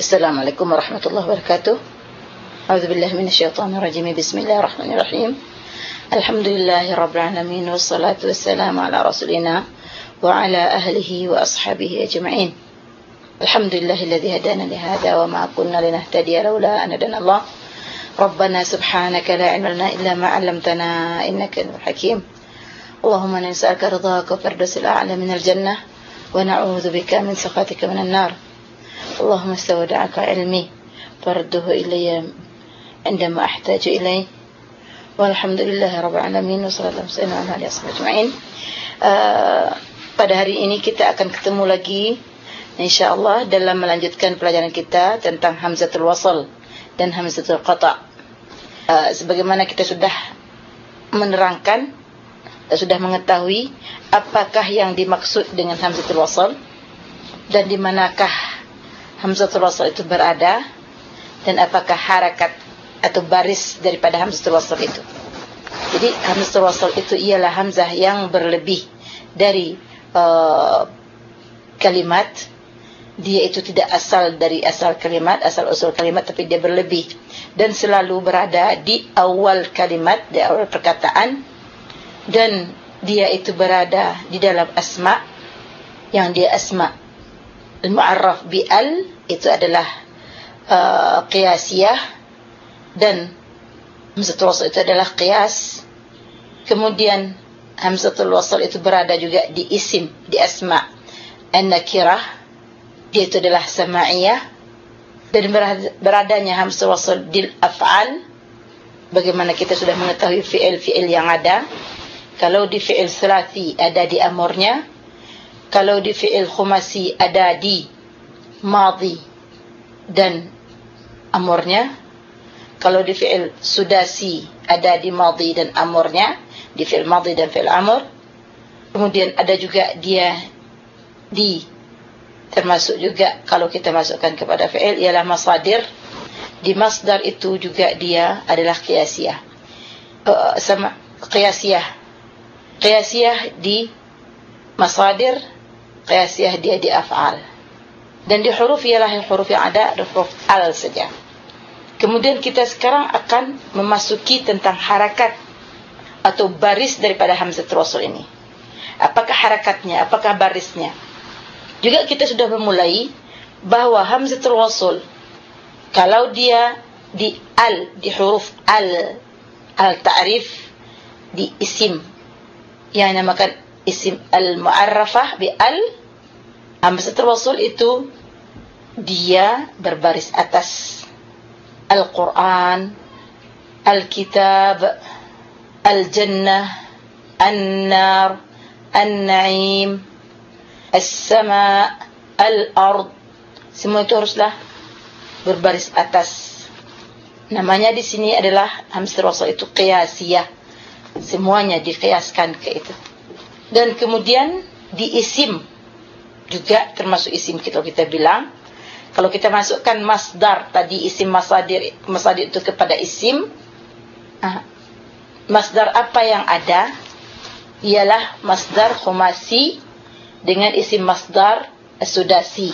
السلام عليكم ورحمة الله وبركاته. أعوذ بالله من الشيطان الرجيم. بسم الله الرحمن الرحيم. الحمد لله رب العالمين والصلاة والسلام على رسولنا وعلى أهله وأصحابه أجمعين. الحمد لله الذي هدانا لهذا وما كنا لنهتدي لولا أن هدانا الله. ربنا سبحانك لا علم لنا إلا ما علمتنا إنك حكيم اللهم نسألك رضاك وفردوس الأعلى من الجنة na'udzu bika min sakhatika minan nar. اللهم استودعك علمي فرده إلي عندما أحتاج إليه والحمد لله رب العالمين وصلى الله وسلم على أصحابه أجمعين pada hari ini kita akan ketemu lagi insyaallah dalam melanjutkan pelajaran kita tentang hamzatul wasl dan hamzatul qata uh, sebagaimana kita sudah menerangkan dan sudah mengetahui apakah yang dimaksud dengan hamzatul wasl dan di manakah hamzatul wasl itu berada dan apakah harakat atau baris daripada hamzatul wasl itu. Jadi hamzatul wasl itu ialah hamzah yang berlebih dari uh, kalimat dia itu tidak asal dari asal kalimat, asal usul kalimat tapi dia berlebih dan selalu berada di awal kalimat, di awal perkataan dan dia itu berada di dalam asma yang dia asma. Al-mu'arraf bi al itu adalah uh, qiyasiyah dan hamzatul wasl itu adalah qiyas. Kemudian hamzatul wasl itu berada juga di isim di asma. An-nakirah dia itu adalah sama'iyah. Dan beradanya hamzatul wasl di af'al bagaimana kita sudah mengetahui fi'il-fi'il yang ada kalau di fi'il sulasi ada di amurnya kalau di fi'il khumasi ada di madhi dan amurnya kalau di fi'il sudasi ada di madhi dan amurnya di fi'il madhi dan fi'il amur kemudian ada juga dia di termasuk juga kalau kita masukkan kepada fi'il ialah masadir. Di masdar itu juga dia adalah qiyasiyah. Uh, sama qiyasiyah qiyasiyah di masadir qiyasiyah dia di af'al. Dan di huruf ialah huruf yang ada huruf al saja. Kemudian kita sekarang akan memasuki tentang harakat atau baris daripada hamzah wasl ini. Apakah harakatnya? Apakah barisnya? Juga kita sudah memulai bahwa hamzah wasl kalau dia di al di huruf al al ta'rif di isim yang dinamakan isim al-mu'arrafah bi al hamzatul wasl itu dia berbaris atas Al-Qur'an Al-Kitab Al-Jannah An-Nar An-Na'im As-Sama' Al-Ard. Semua itu haruslah berbaris atas. Namanya di sini adalah hamzatul wasl itu qiyasiyah semuanya dikiaskan ke itu. Dan kemudian di isim juga termasuk isim kita kita bilang kalau kita masukkan masdar tadi isim masadir masadir itu kepada isim ah, masdar apa yang ada? Ialah masdar khumasi dengan isim masdar sudasi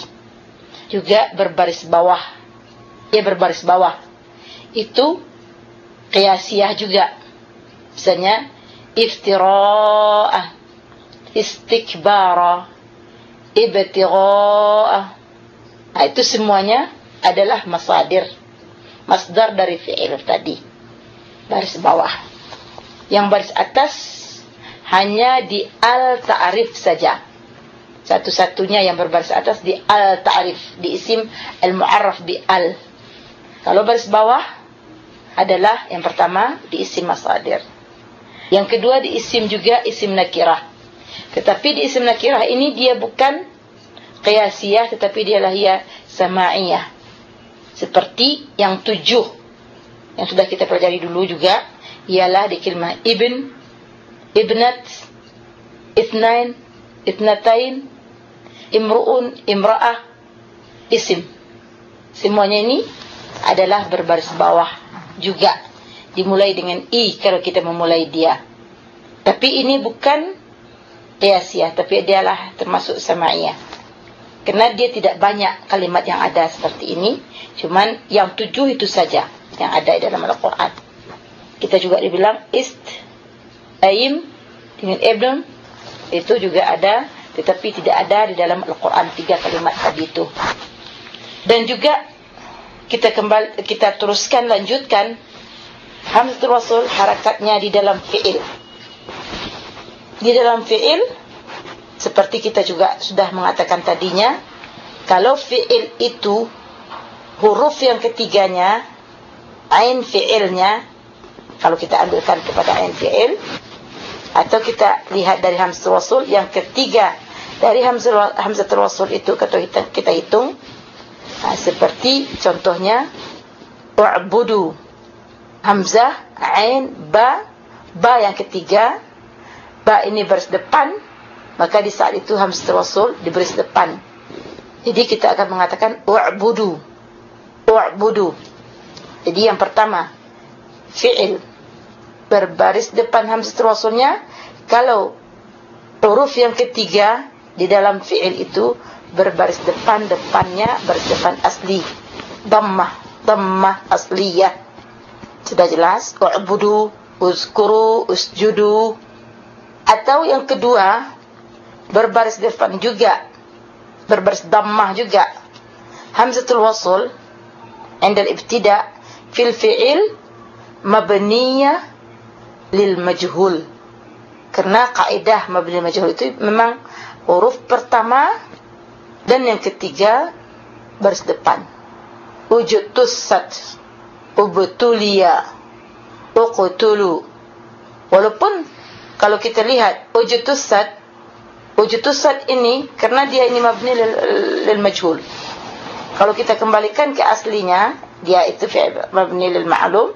juga berbaris bawah. Ia berbaris bawah. Itu qiyasiyah juga misalnya iftira'ah istikbara ibtigha'a. Nah, itu semuanya adalah masadir masdar dari fi'il tadi. Baris bawah. Yang baris atas hanya di al ta'rif saja. Satu-satunya yang berbaris atas di al ta'rif di isim al mu'arraf bi al. Kalau baris bawah adalah yang pertama di isim masadir yang kedua di isim juga isim nakirah tetapi di isim nakirah ini dia bukan qiyasiyah tetapi dia lahia sama'iyah. Seperti yang tujuh yang sudah kita pelajari dulu juga ialah di kalimah ibn, ibnat, ithnain, ithnatain, imru'un, imra'ah, isim. Semuanya ini adalah berbaris bawah juga dimulai dengan i kalau kita memulai dia. Tapi ini bukan qiyasiyah tapi dialah termasuk sama'iyah. Kerana dia tidak banyak kalimat yang ada seperti ini. Cuman yang tujuh itu saja yang ada dalam Al-Quran. Kita juga dibilang ist, aim, dengan ibn, itu juga ada. Tetapi tidak ada di dalam Al-Quran tiga kalimat tadi itu. Dan juga kita kembali kita teruskan lanjutkan hamzatul wasl harakatnya di dalam fiil. Di dalam fiil seperti kita juga sudah mengatakan tadinya kalau fiil itu huruf yang ketiganya ain fiilnya kalau kita ambilkan kepada ain fiil atau kita lihat dari hamzatul wasl yang ketiga dari hamzatul wasl itu kita kita hitung ha, seperti contohnya wa'budu hamzah ain ba. Ba yang ketiga. Ba ini baris depan. Maka di saat itu hamzah tawassul diberi depan. Jadi kita akan mengatakan wa'budu wa'budu jadi yang pertama fi'il. Berbaris depan hamzah tawassulnya kalau huruf yang ketiga di dalam fi'il itu berbaris depan depannya baris depan asli. Dhammah dhammah asliyah sudah jelas wa'budu uzkuru usjudu atau yang kedua berbaris depan juga berbaris dhammah juga hamzatul wasl عند الابتداء في الفعل مبنيه للمجهول karena kaidah mabni majhul itu memang huruf pertama dan yang ketiga baris depan wujud tussat ubtuliya uqtulu. Walaupun kalau kita lihat wujud tusad ini karena dia ini mabni lil, lil majhul. Kalau kita kembalikan ke aslinya dia itu fi'il mabni lil ma'lum.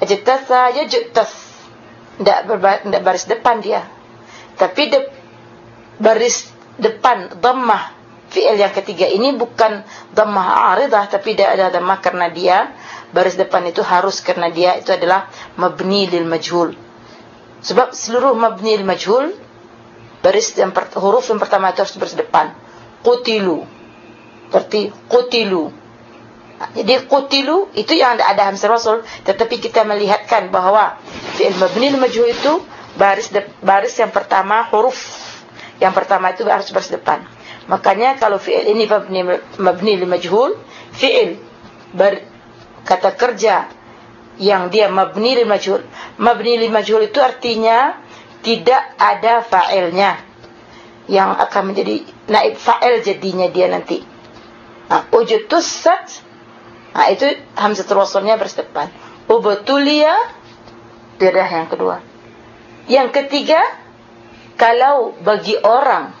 Ajtasa yajtas tidak tidak baris depan dia. Tapi de, baris depan dhammah. Fi'il yang ketiga ini bukan dhammah aridah tapi dia ada dhammah karena dia baris depan itu harus karena dia itu adalah mabni lil majhul. Sebab seluruh mabni lil majhul baris yang per, huruf yang pertama itu harus baris depan. Qutilu. Berarti qutilu. Jadi qutilu itu yang ada, ada hamzah wasl tetapi kita melihatkan bahawa fi'il mabni al majhul itu baris de, baris yang pertama huruf. Yang pertama itu harus baris depan. Makanya kalau fi'il ini mabni mabni al majhul fi'il kata kerja yang dia mabni al majhul mabni al majhul itu artinya tidak ada fa'ilnya yang akan menjadi naib fa'il jadinya dia nanti. Ha, wujud tussat ha, itu hamzah wassalnya bersedepan. Ubtulia tidak yang kedua. Yang ketiga kalau bagi orang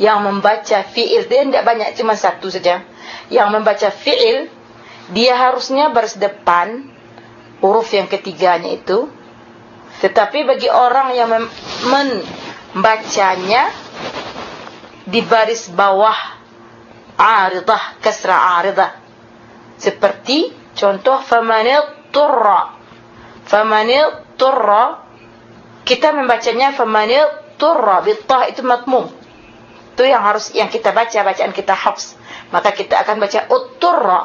yang membaca fi'il dia tidak banyak cuma satu saja yang membaca fi'il dia harusnya bersedepan huruf yang ketiganya itu. Tetapi bagi orang yang membacanya di baris bawah aridah kasra aridah. Seperti contoh famanil turra. Famanil turra. Kita membacanya famanil turra. Bitah itu matmum itu yang harus yang kita baca bacaan kita hafs. Maka kita akan baca utturra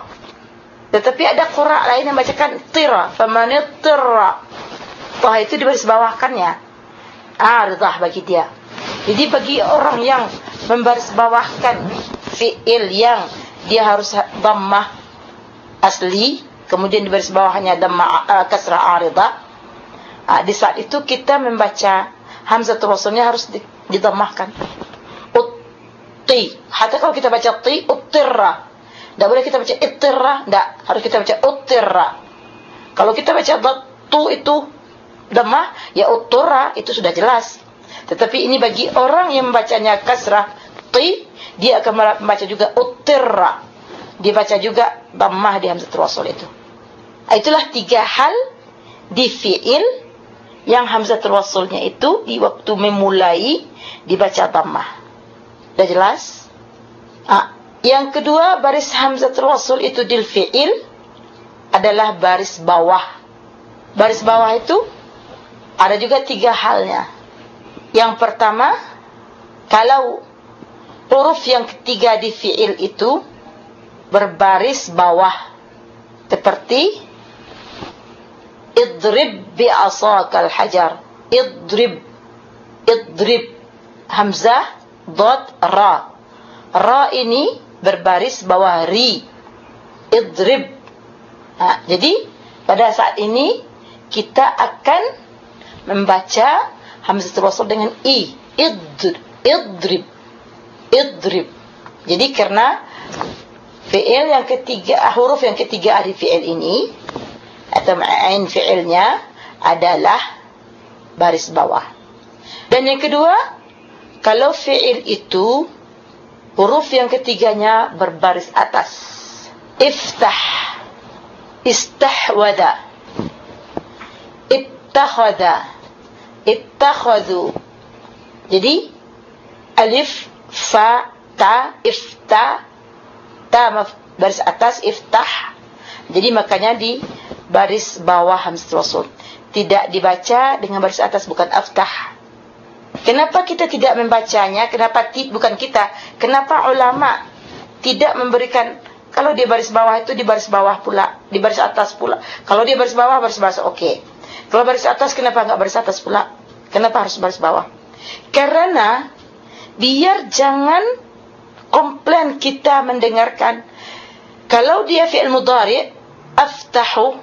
tetapi ada qira lain yang bacakan tira famanil turra Wah itu di baris bawahkannya. Aridah bagi dia. Jadi bagi orang yang membaris bawahkan fi'il yang dia harus dhammah asli, kemudian di baris bawahnya dhammah uh, kasrah aridah. Uh, di saat itu kita membaca hamzah wasalnya harus didhammahkan. Utti. Hatta kalau kita baca ti, uttirra. Tidak boleh kita baca ittirra, tidak. Harus kita baca uttirra. Kalau kita baca tu itu dhammah ya uttura itu sudah jelas. Tetapi ini bagi orang yang membacanya kasrah ti dia akan membaca juga uttirra. Dia baca juga dhammah di hamzah wasl itu. Itulah tiga hal di fiil yang hamzah waslnya itu di waktu memulai dibaca dhammah. Sudah jelas? Ah yang kedua baris hamzah wasl itu di fiil adalah baris bawah. Baris bawah itu ada juga tiga halnya. Yang pertama, kalau huruf yang ketiga di fi'il itu berbaris bawah. Seperti idrib bi'asakal hajar idrib idrib. Hamzah dot ra. Ra ini berbaris bawah ri. Idrib. Ha, jadi pada saat ini kita akan membaca hamzatul wasl dengan i. Idrib idrib. Idrib. Jadi karena fi'il yang ketiga huruf yang ketiga dari fi'il ini atau ain fi'ilnya adalah baris bawah. Dan yang kedua kalau fi'il itu huruf yang ketiganya berbaris atas. Iftah. Istahwada. Ittakhadha. Ittakhadhu. Jadi alif fa ta ifta ta baris atas iftah. Jadi makanya di baris bawah wasl tidak dibaca dengan baris atas bukan aftah kenapa kita tidak membacanya? Kenapa bukan kita. Kenapa ulama tidak memberikan kalau di baris bawah itu di baris bawah pula di baris atas pula. Kalau di baris bawah baris bawah oke okay. kalau baris atas kenapa enggak baris atas pula? Kenapa harus baris bawah? Karena biar jangan komplain kita mendengarkan. Kalau dia fi'il mudhari aftahu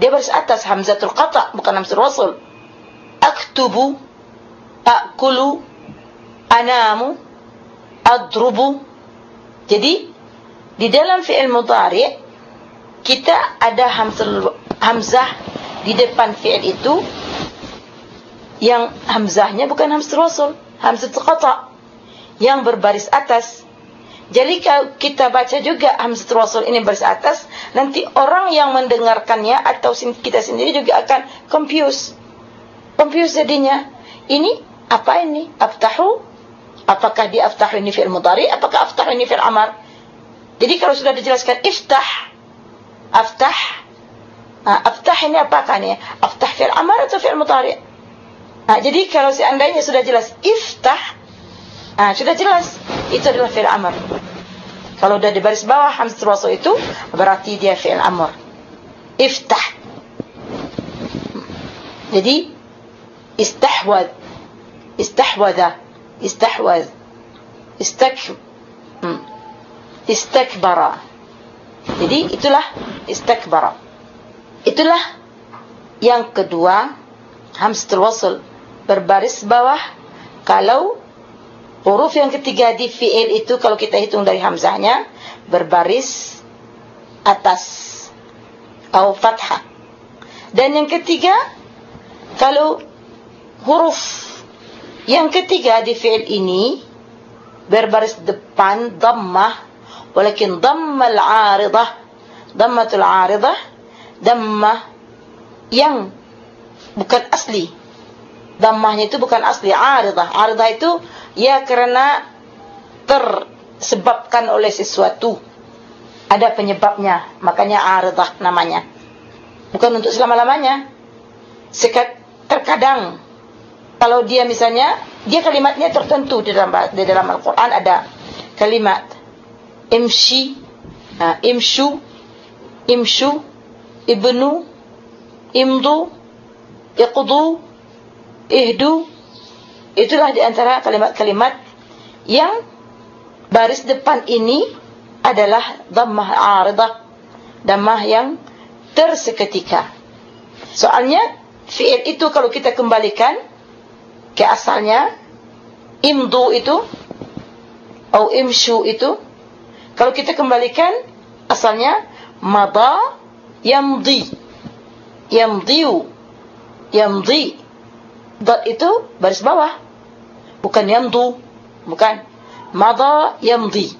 dia baris atas hamzatul qata bukan hamzatul wasl aktubu akulu anamu adrubu. Jadi di dalam fi'il mudhari kita ada hamzah hamzah di depan fi'il itu yang hamzahnya bukan hamzatul wasl hamzatul qata yang berbaris atas. Jadi kalau kita baca juga hamzatul wasl ini baris atas nanti orang yang mendengarkannya atau kita sendiri juga akan confuse confuse jadinya. Ini apa ini aftahu apakah di aftahu ini fi'il mudhari apakah aftahu ini fi'il amar jadi kalau sudah dijelaskan iftah aftah Nah, aftah ini apakah ini? Aftah fi'il amar atau fi'il mudhari? Nah, jadi kalau seandainya sudah jelas iftah Ah, sudah jelas itu adalah fi'il amr. Kalau sudah di baris bawah hamzah wasl itu berarti dia fi'il amr. Iftah. Jadi istahwad istahwaz istak hmm. istakbara. Jadi itulah istakbara. Itulah yang kedua hamzah wasl berbaris bawah kalau Huruf yang ketiga di fi'il itu kalau kita hitung dari hamzahnya berbaris atas atau fathah. Dan yang ketiga kalau huruf yang ketiga di fi'il ini berbaris depan dhammah walakin dhammal 'aridah dhammatul 'aridah dhammah yang bukan asli. Dhammahnya itu bukan asli 'aridah 'aridah itu ya karena tersebabkan oleh sesuatu. Ada penyebabnya makanya aridah namanya. Bukan untuk selama-lamanya. Sekat terkadang kalau dia misalnya dia kalimatnya tertentu di dalam di dalam Al-Qur'an ada kalimat imshi ha, imshu imshu ibnu imdu iqdu ihdu Itulah di antara kalimat-kalimat yang baris depan ini adalah dhammah 'aridah, dhammah yang terseketika. Soalnya fi'il itu kalau kita kembalikan ke asalnya imdu itu atau imshu itu kalau kita kembalikan asalnya madha yamdi. Yamdiu. Yamdi. Dot itu baris bawah. Bukan yamdu. Bukan. Madha yamdi.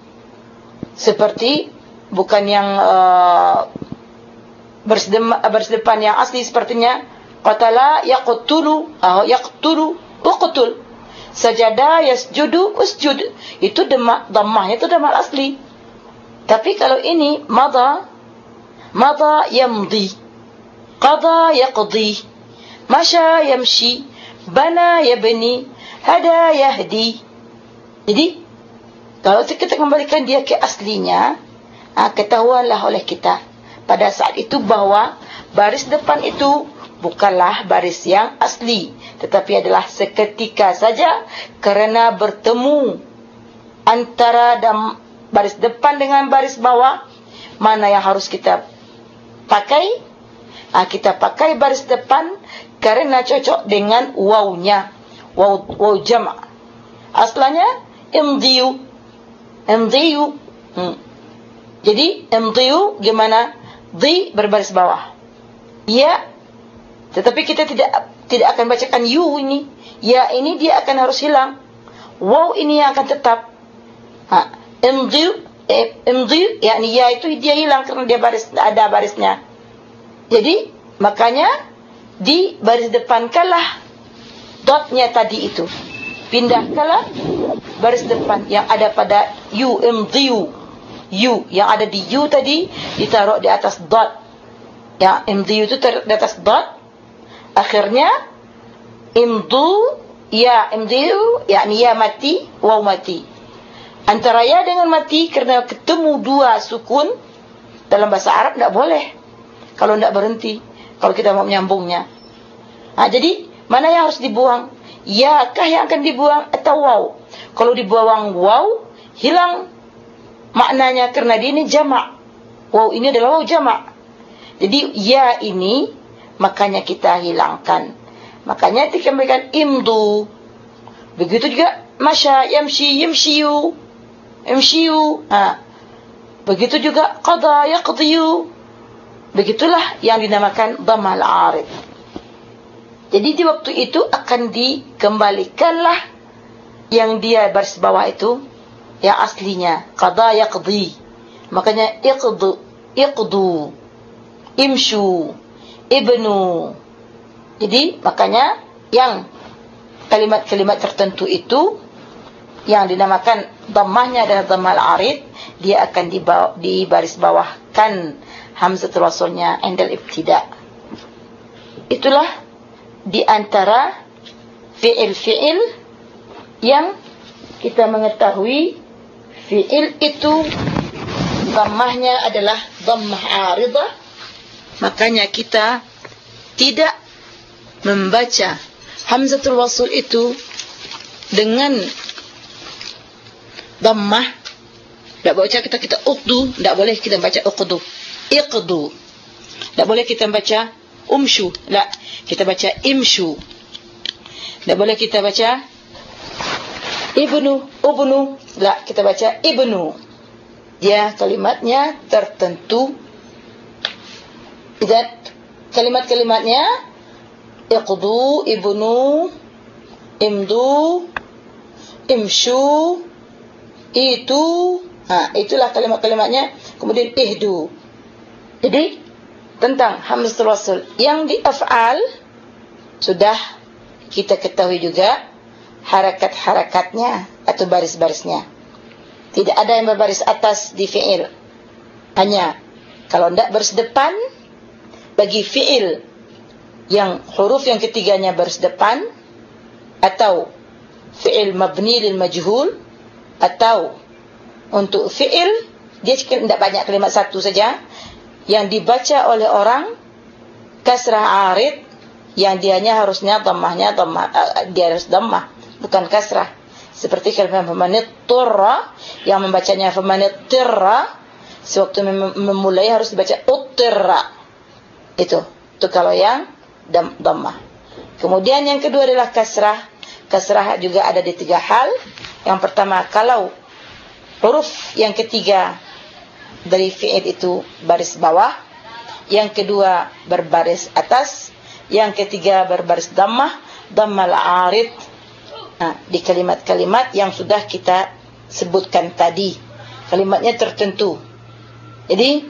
Seperti bukan yang uh, baris depan yang asli sepertinya qatala yaqtulu atau yaqtulu uqtul. Sajada yasjudu usjud. Itu dhammah itu dhammah asli. Tapi kalau ini madha madha yamdi. Qada yaqdi. Masya yamshi. Bana yabni. Hada yahdi. Jadi Kalau kita kembalikan dia ke aslinya, ha, ketahuanlah oleh kita. Pada saat itu bahawa baris depan itu bukanlah baris yang asli. Tetapi adalah seketika saja kerana bertemu antara baris depan dengan baris bawah, mana yang harus kita pakai? Ha, kita pakai baris depan kerana cocok dengan wawnya. Waw, waw jama' Aslanya imdiyu Imdiyu. Hmm. Jadi imdiyu gimana? Di berbaris bawah. Ya. Tetapi kita tidak tidak akan bacakan yu ini. Ya ini dia akan harus hilang. Waw ini yang akan tetap. Ha. Imdiyu. Eh, imdiyu. yakni ya itu dia hilang karena dia baris ada barisnya. Jadi makanya di baris depan kalah dotnya tadi itu pindahkanlah baris depan yang ada pada u m d u u yang ada di u tadi ditaruh di atas dot d u itu di atas dot akhirnya imdu ya m d u yakni ya mati waw mati. Antara ya dengan mati kerana ketemu dua sukun dalam bahasa Arab tidak boleh. Kalau tidak berhenti kalau kita mau menyambungnya. Ha, jadi mana yang harus dibuang? Ya kah yang akan dibuang atau waw kalau dibuang waw hilang maknanya kerana dia ini jamak. Waw ini adalah waw jamak. Jadi ya ini makanya kita hilangkan. Makanya dikembalikan imdu. Begitu juga masya yamshi yamshiyu. Yamshiyu. Ha. begitu juga qada yaqdiyu. Begitulah yang dinamakan dhamal arid jadi di waktu itu akan dikembalikanlah yang dia baris bawah itu yang aslinya. Qada yaqdi. Makanya iqdu iqdu imshu ibnu. Jadi makanya yang kalimat-kalimat tertentu itu yang dinamakan dhammahnya adalah dhammal arid dia akan dibawa, di baris bawahkan hamzatul wasalnya indal ibtida. Itulah di antara fi'il-fi'il yang kita mengetahui fi'il itu dhammahnya adalah dhammah aridah makanya kita tidak membaca hamzatul wasl itu dengan dhammah. Tidak baca kita kita uqdu tidak boleh kita baca uqdu. Iqdu. Tidak boleh kita baca umshu. La kita baca imshu. Tidak boleh kita baca ibnu ubnu. La kita baca ibnu. Ya kalimatnya tertentu dan kalimat-kalimatnya. Iqdu ibnu imdu imshu itu. Ha itulah kalimat-kalimatnya. Kemudian ihdu. Jadi tentang hamzatul wasl yang di af'al sudah kita ketahui juga harakat-harakatnya atau baris-barisnya. Tidak ada yang berbaris atas di fi'il. Hanya kalau tidak baris depan bagi fi'il yang huruf yang ketiganya baris depan atau fi'il mabni lil majhul atau untuk fi'il dia tidak banyak kalimat satu saja yang dibaca oleh orang kasrah arid yang dianya harusnya dhammahnya dhammah uh, dia harus dhammah bukan kasrah. Seperti kalimat famanit turra yang membacanya famanit tirra sewaktu mem memulai harus dibaca uttirra itu. Itu kalau yang dhammah kemudian yang kedua adalah kasrah. Kasrah juga ada di tiga hal. Yang pertama kalau huruf yang ketiga dari fi'il itu baris bawah. Yang kedua berbaris atas. Yang ketiga berbaris dhammah. Dhammal arid nah di kalimat-kalimat yang sudah kita sebutkan tadi. Kalimatnya tertentu. Jadi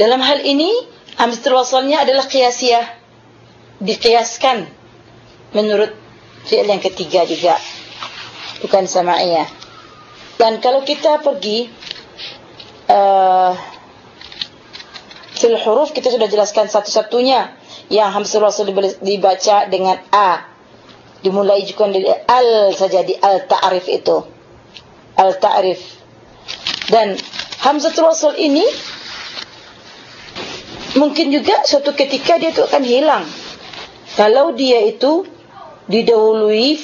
dalam hal ini hamzatul wasalnya adalah qiyasiyah. Diqiyaskan menurut fi'il yang ketiga juga. Bukan sama'iyah. Dan kalau kita pergi uh, fil huruf kita sudah jelaskan satu-satunya yang hamzah rasul dibaca dengan a. Dimulai juga dari al saja di al ta'rif itu. Al-ta'rif. Dan hamzatul wasl ini mungkin juga suatu ketika dia itu akan hilang. Kalau dia itu didahului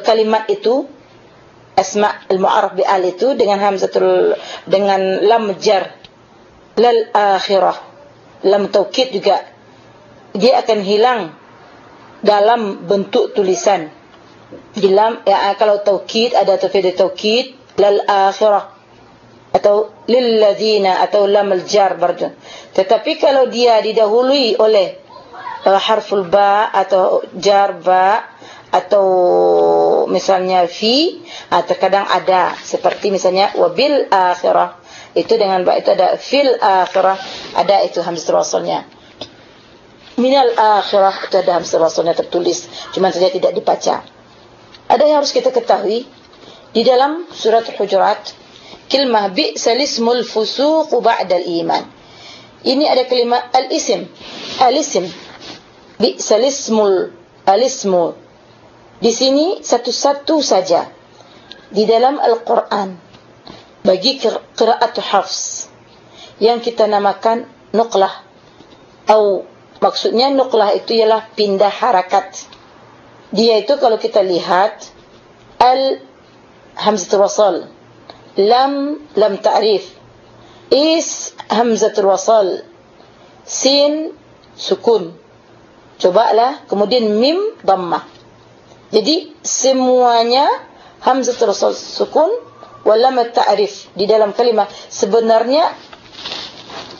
kalimat itu asma al-mu'arraf bi al itu dengan hamzatul dengan lam jar lal akhirah lam taukid juga dia akan hilang dalam bentuk tulisan dalam ya kalau taukid ada tafsir taukid lal akhirah atau lil ladzina atau lam al jar barjun tetapi kalau dia didahului oleh uh, harful ba atau jar ba atau misalnya fi atau ah, kadang ada. Seperti misalnya wabil akhirah. Itu dengan ba itu ada fil akhirah ada itu hamzah wasalnya minal akhirah itu ada hamzah wasalnya tertulis. Cuma saja tidak dibaca. Ada yang harus kita ketahui di dalam surat hujurat kalimah bi salismul fusuq ba'da al-iman ini ada kalimat al-ism. Al-ism bi salismul al-ismu. Di sini satu-satu saja. Di dalam Al-Quran. Bagi qiraat hafs. Yang kita namakan nuqlah. Atau maksudnya nuqlah itu ialah pindah harakat. Dia itu kalau kita lihat al hamzatul wasal lam lam ta'rif. Is hamzatul wasal. Sin sukun. Cobalah kemudian mim dhammah jadi semuanya hamzatul wasal sukun walam ta'rif. Di dalam kalimat sebenarnya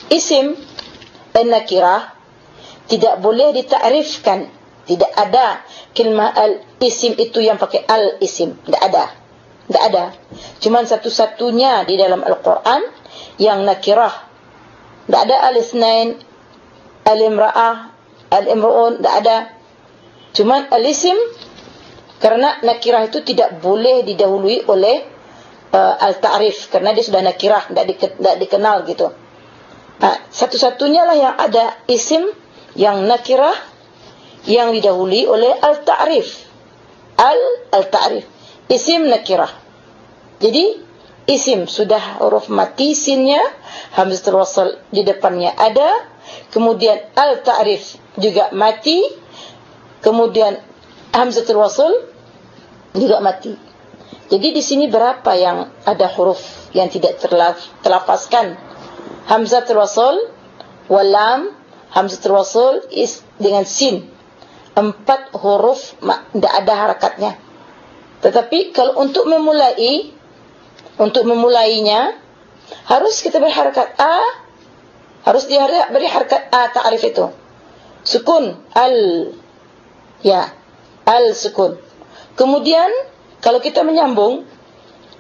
isim dan nakirah tidak boleh ditakrifkan. Tidak ada. Kalimat al isim itu yang pakai al isim tidak ada tidak ada cuma satu-satunya di dalam Al-Qur'an yang nakirah tidak ada al isnain al imra'ah al imru'un tidak ada cuma al isim karena nakirah itu tidak boleh didahului oleh uh, al-ta'rif karena dia sudah nakirah tidak di, dikenal gitu. Nah, satu-satunya lah yang ada isim yang nakirah yang didahului oleh al-ta'rif. Al al-ta'rif. Isim nakirah. Jadi isim sudah huruf mati sinnya hamzatul wasl di depannya ada kemudian al-ta'rif juga mati kemudian hamzatul wasl juga mati jadi di sini berapa yang ada huruf yang tidak terlafazkan? Hamzah terwasul, walam, hamzah terwasul is dengan sin. Empat huruf tidak ada harakatnya. Tetapi kalau untuk memulai, untuk memulainya, harus kita beri harakat A, harus dia beri harakat A ta'rif itu. Sukun, al, ya, al sukun. Kemudian, kalau kita menyambung,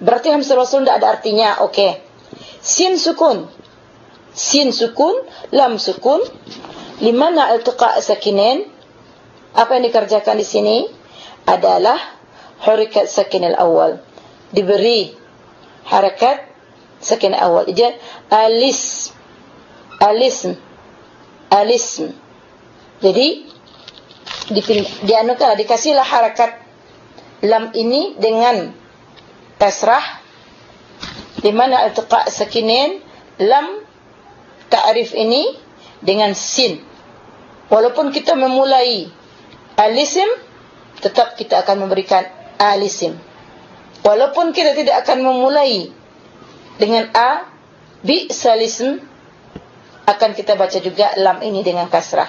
berarti hamzah rasul tidak ada artinya. Oke. Okay. Sin sukun. Sin sukun, lam sukun. Limana iltiqa' sakinin? Apa yang dikerjakan di sini adalah harakat sakin al-awwal. Diberi harakat sakin al-awwal. Jadi alis alism alism. Jadi di dianukan dikasihlah harakat lam ini dengan kasrah di mana iltiqa sakinin lam ta'rif ini dengan sin walaupun kita memulai alisim tetap kita akan memberikan alisim walaupun kita tidak akan memulai dengan a bi salism akan kita baca juga lam ini dengan kasrah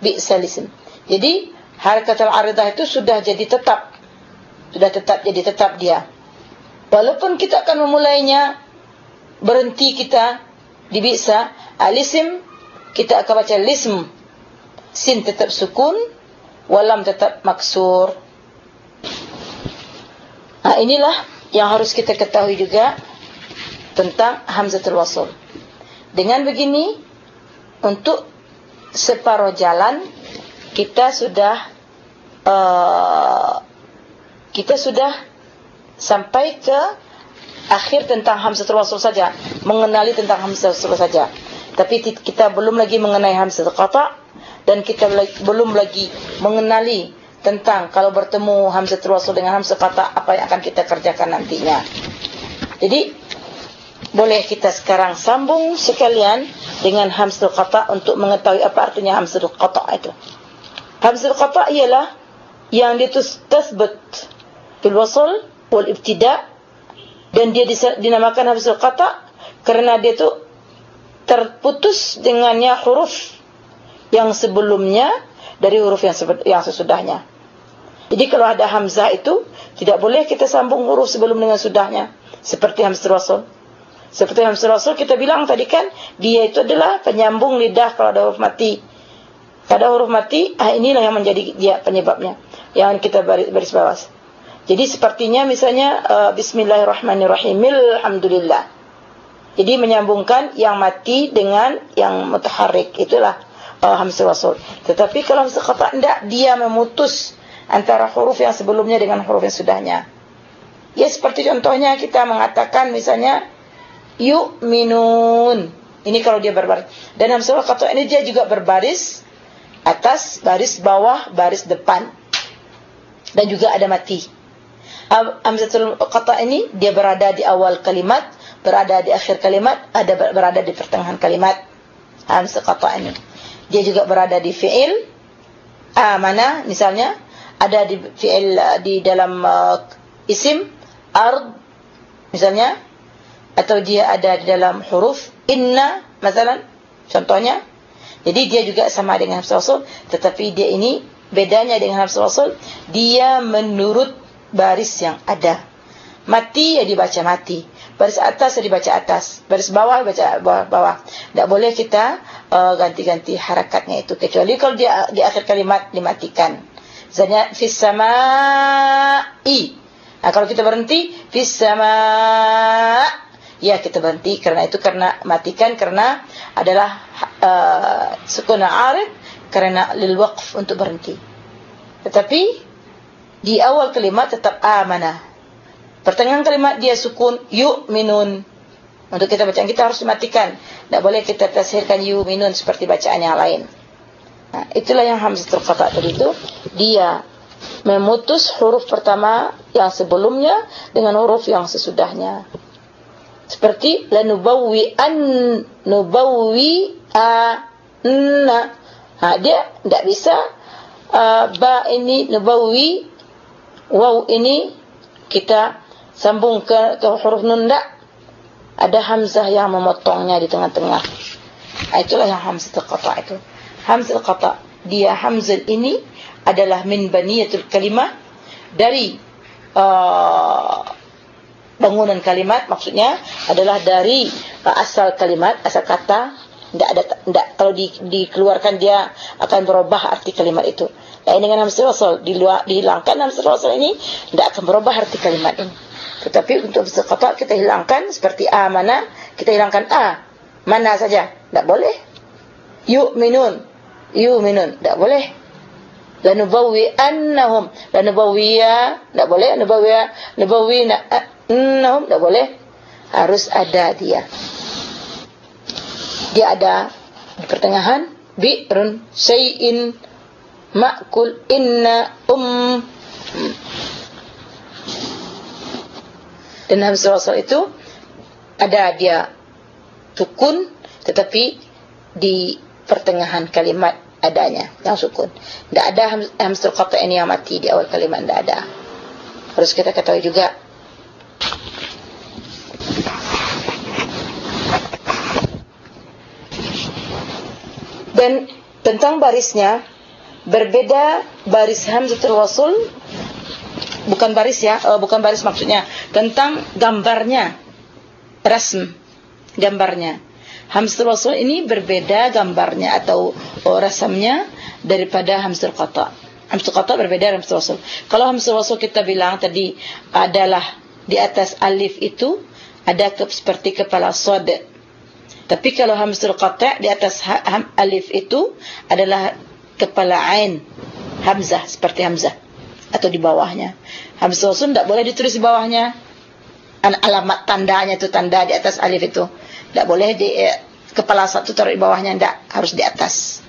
bi salism jadi harakat al-aridah itu sudah jadi tetap sudah tetap jadi tetap dia. Walaupun kita akan memulainya berhenti kita di bisa alisim kita akan baca lism sin tetap sukun walam tetap maksur. Nah inilah yang harus kita ketahui juga tentang hamzatul wasl. Dengan begini untuk separuh jalan kita sudah uh, kita sudah sampai ke akhir tentang hamzatul wasl saja, mengenali tentang hamzatul wasl saja. Tapi kita belum lagi mengenai hamzatul qata dan kita belum lagi mengenali tentang kalau bertemu hamzatul wasl dengan hamzah qata apa yang akan kita kerjakan nantinya. Jadi boleh kita sekarang sambung sekalian dengan hamzatul qata untuk mengetahui apa artinya hamzatul qata itu. Hamzatul qata ialah yang ditasbut fil wasl wal ibtida dan dia dinamakan hamzatul qata kerana dia tu terputus dengannya huruf yang sebelumnya dari huruf yang sesudahnya. Jadi kalau ada hamzah itu tidak boleh kita sambung huruf sebelum dengan sudahnya seperti hamzah wasl. Seperti hamzah wasl kita bilang tadi kan dia itu adalah penyambung lidah kalau ada huruf mati. Kalau ada huruf mati, ah inilah yang menjadi dia penyebabnya. Yang kita baris, baris bawah. Jadi sepertinya misalnya uh, bismillahirrahmanirrahim alhamdulillah. Jadi menyambungkan yang mati dengan yang mutaharrik itulah uh, hamzah wasl. Tetapi kalau hamzah qata tidak dia memutus antara huruf yang sebelumnya dengan huruf yang sudahnya. Ya seperti contohnya kita mengatakan misalnya yu'minun. Ini kalau dia berbaris. Dan hamzah qata ini dia juga berbaris atas, baris bawah, baris depan. Dan juga ada mati. Hamzah qata ini dia berada di awal kalimat, berada di akhir kalimat, ada berada di pertengahan kalimat. Hamzah qata ini dia juga berada di fi'il amana misalnya ada di fi'il di dalam uh, isim ard misalnya atau dia ada di dalam huruf inna misalnya contohnya jadi dia juga sama dengan hamzah wasl tetapi dia ini bedanya dengan hamzah wasl dia menurut baris yang ada mati ya dibaca mati baris atas dibaca atas, baris bawah baca bawah. bawah. Tak boleh kita uh, ganti-ganti uh, harakatnya itu kecuali kalau dia di akhir kalimat dimatikan. Misalnya fis samai. Nah, kalau kita berhenti fis sama ya kita berhenti karena itu karena matikan karena adalah uh, sukun arid karena lil waqf untuk berhenti. Tetapi di awal kalimat tetap amanah Pertengahan kalimat dia sukun yu'minun. Untuk kita bacaan kita harus dimatikan. Tak boleh kita tasirkan yu'minun seperti bacaan yang lain. Nah, itulah yang hamzatul qata tadi itu. Dia memutus huruf pertama yang sebelumnya dengan huruf yang sesudahnya. Seperti lanubawwi an nubawwi a na. Ha, dia tidak bisa uh, ba ini nubawwi waw ini kita sambung ke, ke huruf nun tak ada hamzah yang memotongnya di tengah-tengah ah, itulah yang hamzah qata itu hamzah qata. Dia hamzah ini adalah min baniyatul kalimah dari uh, bangunan kalimat maksudnya adalah dari uh, asal kalimat asal kata tidak ada tidak kalau di, dikeluarkan dia akan berubah arti kalimat itu. Lain dengan hamzah wasl dihilangkan hamzah wasl ini tidak akan berubah arti kalimat ini. Tetapi untuk sekata kita hilangkan seperti a mana kita hilangkan a. Mana saja tidak boleh. Yu'minun yu'minun. Tidak boleh. Lanubawwi annahum. Lanubawwiya tidak boleh. Lanubawwiya nubawwina annahum tidak boleh. Harus ada dia. Dia ada di pertengahan. Bi'run say'in ma'kul inna um. Dan hamzah wasl itu ada dia sukun tetapi di pertengahan kalimat adanya yang sukun. Tidak ada hamzah qata ini yang mati di awal kalimat tidak ada. Harus kita ketahui juga. Dan tentang barisnya berbeda baris hamzatul wasl bukan baris ya, uh, bukan baris maksudnya, tentang gambarnya. Rasm gambarnya. Hamster wasl ini berbeda gambarnya atau oh, rasamnya daripada hamster qata. Hamster qata berbeda dari hamster wasl. Kalau hamster wasl kita bilang tadi adalah di atas alif itu ada ke, seperti kepala sod. Tapi kalau hamster qata di atas ha, ham, alif itu adalah kepala ain hamzah seperti hamzah atau di bawahnya. Hamzah wasl tidak boleh ditulis di bawahnya. Alamat tandanya itu tanda di atas alif itu. Tidak boleh di eh, kepala satu taruh di bawahnya tidak harus di atas.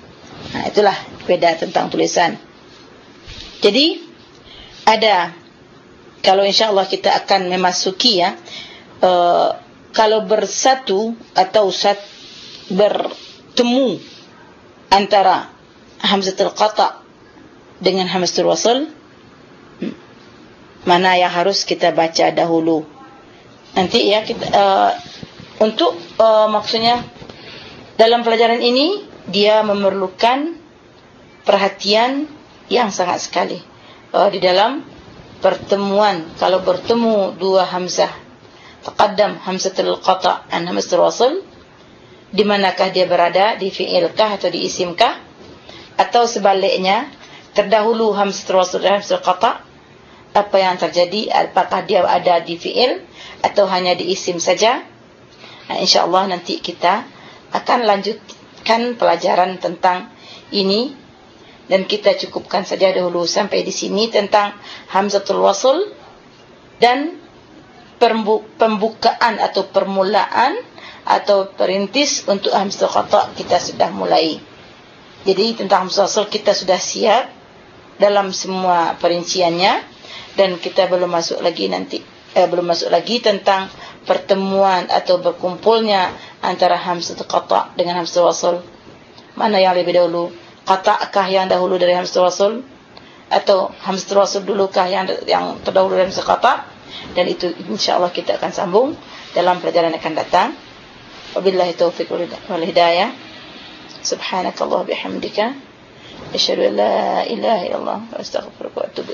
Nah, itulah beda tentang tulisan. Jadi ada kalau insyaallah kita akan memasuki ya uh, kalau bersatu atau sat bertemu antara hamzatul qata dengan hamzatul wasl hmm, mana yang harus kita baca dahulu nanti ya kita uh, untuk uh, maksudnya dalam pelajaran ini dia memerlukan perhatian yang sangat sekali uh, di dalam pertemuan. Kalau bertemu dua hamzah taqaddam hamzatul qata' an hamzatul wasl di manakah dia berada? Di fi'ilkah atau di isimkah atau sebaliknya terdahulu hamzatul wasl dan hamzatul qata' apa yang terjadi? Apakah dia ada di fi'il atau hanya di isim saja Nah, insyaallah nanti kita akan lanjutkan pelajaran tentang ini dan kita cukupkan saja dahulu sampai di sini tentang hamzatul wasl dan pembukaan atau permulaan atau perintis untuk hamzatul qata kita sudah mulai. Jadi tentang hamzatul wasl kita sudah siap dalam semua perinciannya dan kita belum masuk lagi nanti eh, belum masuk lagi tentang pertemuan atau berkumpulnya antara hamzatul qata dengan hamzatul wasl mana yang lebih dahulu? Qatakah yang dahulu dari hamzatul wasl atau hamzatul wasl dulukah yang yang terdahulu dari hamzatul qata? Dan itu insyaallah kita akan sambung dalam pelajaran akan datang. Wabillahi taufiq wal hidayah subhanakallah bihamdika. Asyhadu an la ilaha illallah wa astaghfiruka wa atubu